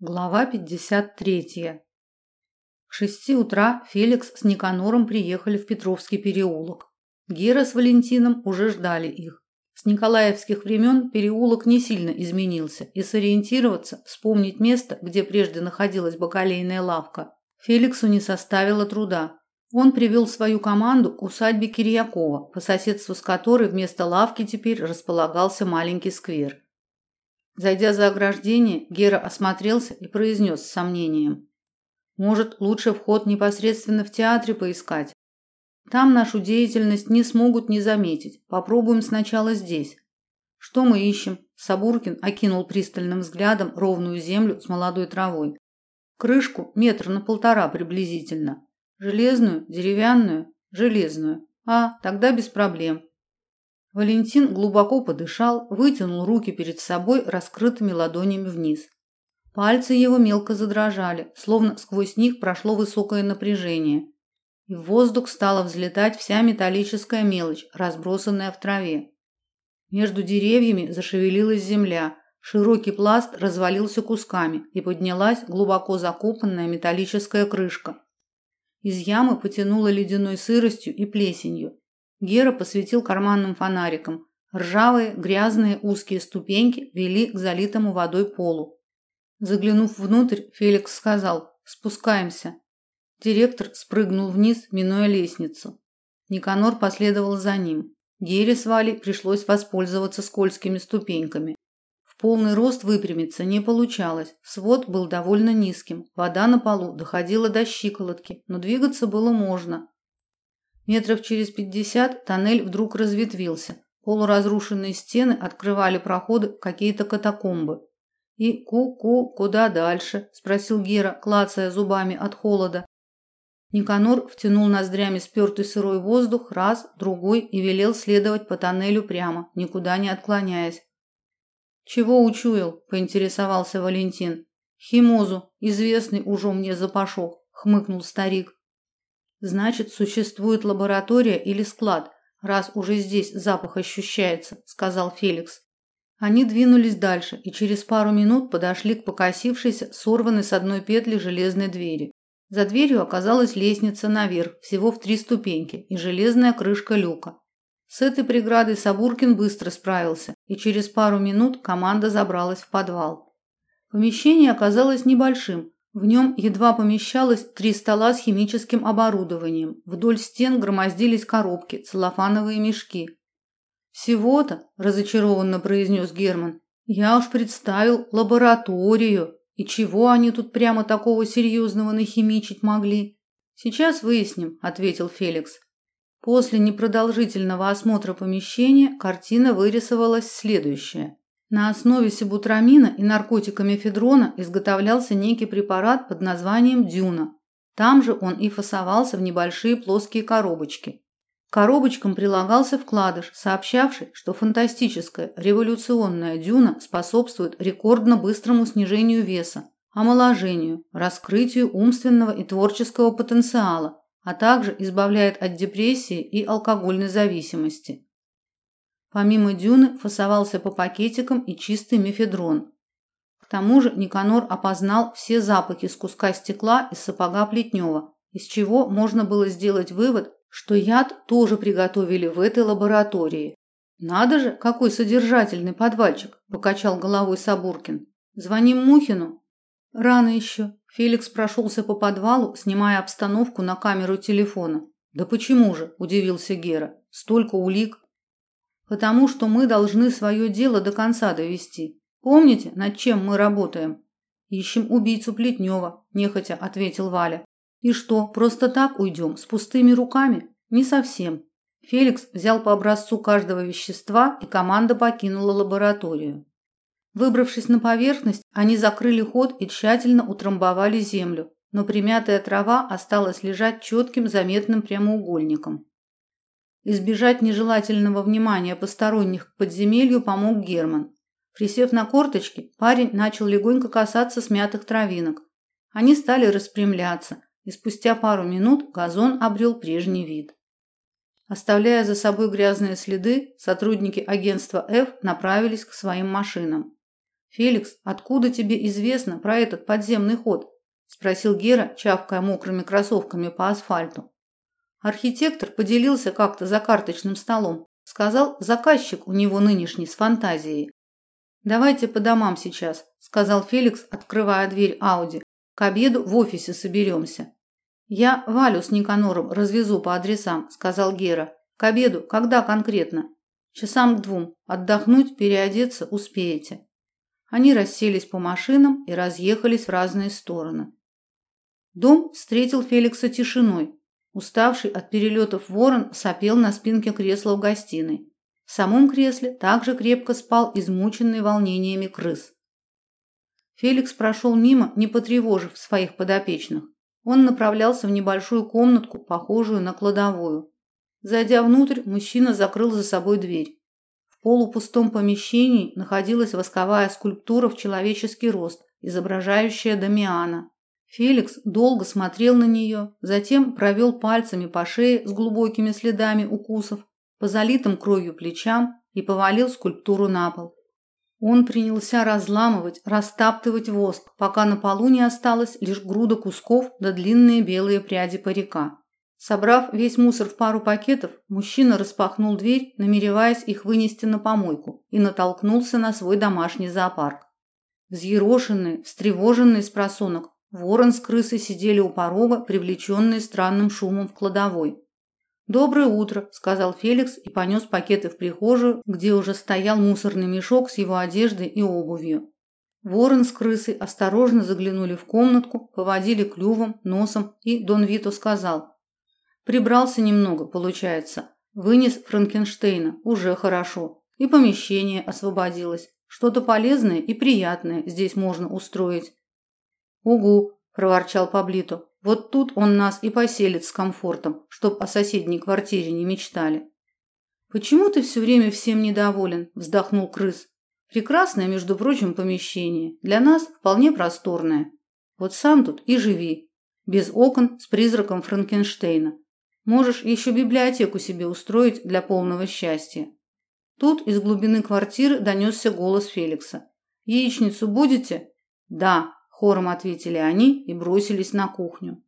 Глава 53. К шести утра Феликс с Никанором приехали в Петровский переулок. Гера с Валентином уже ждали их. С николаевских времен переулок не сильно изменился, и сориентироваться, вспомнить место, где прежде находилась бакалейная лавка, Феликсу не составило труда. Он привел свою команду к усадьбе Кирьякова, по соседству с которой вместо лавки теперь располагался маленький сквер. Зайдя за ограждение, Гера осмотрелся и произнес с сомнением: "Может, лучше вход непосредственно в театре поискать? Там нашу деятельность не смогут не заметить. Попробуем сначала здесь. Что мы ищем?" Сабуркин окинул пристальным взглядом ровную землю с молодой травой. Крышку метр на полтора приблизительно. Железную, деревянную, железную. А, тогда без проблем. Валентин глубоко подышал, вытянул руки перед собой раскрытыми ладонями вниз. Пальцы его мелко задрожали, словно сквозь них прошло высокое напряжение. И в воздух стала взлетать вся металлическая мелочь, разбросанная в траве. Между деревьями зашевелилась земля, широкий пласт развалился кусками, и поднялась глубоко закопанная металлическая крышка. Из ямы потянуло ледяной сыростью и плесенью. Гера посветил карманным фонариком. Ржавые, грязные, узкие ступеньки вели к залитому водой полу. Заглянув внутрь, Феликс сказал: "Спускаемся". Директор спрыгнул вниз, минуя лестницу. Никанор последовал за ним. Гере с Валей пришлось воспользоваться скользкими ступеньками. В полный рост выпрямиться не получалось. Свод был довольно низким. Вода на полу доходила до щиколотки, но двигаться было можно. Метров через пятьдесят тоннель вдруг разветвился. Полуразрушенные стены открывали проходы в какие-то катакомбы. И ку-ку, куда дальше? спросил Гера, клацая зубами от холода. Никанор втянул ноздрями спертый сырой воздух раз, другой и велел следовать по тоннелю прямо, никуда не отклоняясь. Чего учуял? поинтересовался Валентин. Химозу, известный уже мне запашок, хмыкнул старик. Значит, существует лаборатория или склад, раз уже здесь запах ощущается, сказал Феликс. Они двинулись дальше и через пару минут подошли к покосившейся, сорванной с одной петли железной двери. За дверью оказалась лестница наверх, всего в три ступеньки, и железная крышка люка. С этой преградой Сабуркин быстро справился, и через пару минут команда забралась в подвал. Помещение оказалось небольшим, в нем едва помещалось три стола с химическим оборудованием. Вдоль стен громоздились коробки, целлофановые мешки. Всего-то, разочарованно произнес Герман. Я уж представил лабораторию. И чего они тут прямо такого серьезного нахимичить могли? Сейчас выясним, ответил Феликс. После непродолжительного осмотра помещения картина вырисовалась следующая. На основе сибутрамина и наркотика мефедрона изготовлялся некий препарат под названием дюна. Там же он и фасовался в небольшие плоские коробочки. К коробочкам прилагался вкладыш, сообщавший, что фантастическая революционная дюна способствует рекордно быстрому снижению веса, омоложению, раскрытию умственного и творческого потенциала, а также избавляет от депрессии и алкогольной зависимости. Помимо дюны фасовался по пакетикам и чистый мефедрон. К тому же Никанор опознал все запахи с куска стекла из сапога Плетнева, из чего можно было сделать вывод, что яд тоже приготовили в этой лаборатории. Надо же, какой содержательный подвальчик, покачал головой Сабуркин. Звоним Мухину. Рано еще. Феликс прошелся по подвалу, снимая обстановку на камеру телефона. Да почему же, удивился Гера. Столько улик потому что мы должны свое дело до конца довести. Помните, над чем мы работаем? Ищем убийцу Плетнева, нехотя ответил Валя. И что, просто так уйдем с пустыми руками? Не совсем. Феликс взял по образцу каждого вещества, и команда покинула лабораторию. Выбравшись на поверхность, они закрыли ход и тщательно утрамбовали землю, но примятая трава осталась лежать четким заметным прямоугольником. Избежать нежелательного внимания посторонних к подземелью помог Герман. Присев на корточки, парень начал легонько касаться смятых травинок. Они стали распрямляться, и спустя пару минут газон обрел прежний вид. Оставляя за собой грязные следы, сотрудники агентства F направились к своим машинам. Феликс, откуда тебе известно про этот подземный ход? спросил Гера, чавкая мокрыми кроссовками по асфальту. Архитектор поделился как-то за карточным столом. Сказал, заказчик у него нынешний с фантазией. Давайте по домам сейчас, сказал Феликс, открывая дверь Ауди. К обеду в офисе соберемся». Я Валю с Никанором развезу по адресам, сказал Гера. К обеду, когда конкретно? Часам к двум. Отдохнуть, переодеться успеете. Они расселись по машинам и разъехались в разные стороны. Дом встретил Феликса тишиной. Уставший от перелетов ворон сопел на спинке кресла в гостиной. В самом кресле также крепко спал измученный волнениями крыс. Феликс прошел мимо, не потревожив своих подопечных. Он направлялся в небольшую комнатку, похожую на кладовую. Зайдя внутрь, мужчина закрыл за собой дверь. В полупустом помещении находилась восковая скульптура в человеческий рост, изображающая Дамиана. Феликс долго смотрел на нее, затем провел пальцами по шее с глубокими следами укусов, по залитым кровью плечам и повалил скульптуру на пол. Он принялся разламывать, растаптывать воск, пока на полу не осталось лишь груда кусков да длинные белые пряди парика. Собрав весь мусор в пару пакетов, мужчина распахнул дверь, намереваясь их вынести на помойку, и натолкнулся на свой домашний зоопарк. Взъерошенные, встревоженные с Ворон с крысой сидели у порога, привлеченные странным шумом в кладовой. «Доброе утро», – сказал Феликс и понес пакеты в прихожую, где уже стоял мусорный мешок с его одеждой и обувью. Ворон с крысой осторожно заглянули в комнатку, поводили клювом, носом, и Дон Вито сказал. «Прибрался немного, получается. Вынес Франкенштейна, уже хорошо. И помещение освободилось. Что-то полезное и приятное здесь можно устроить. «Угу», – проворчал Паблито. «Вот тут он нас и поселит с комфортом, чтоб о соседней квартире не мечтали». «Почему ты все время всем недоволен?» – вздохнул крыс. «Прекрасное, между прочим, помещение. Для нас вполне просторное. Вот сам тут и живи. Без окон, с призраком Франкенштейна. Можешь еще библиотеку себе устроить для полного счастья». Тут из глубины квартиры донесся голос Феликса. «Яичницу будете?» «Да», Хором ответили они и бросились на кухню.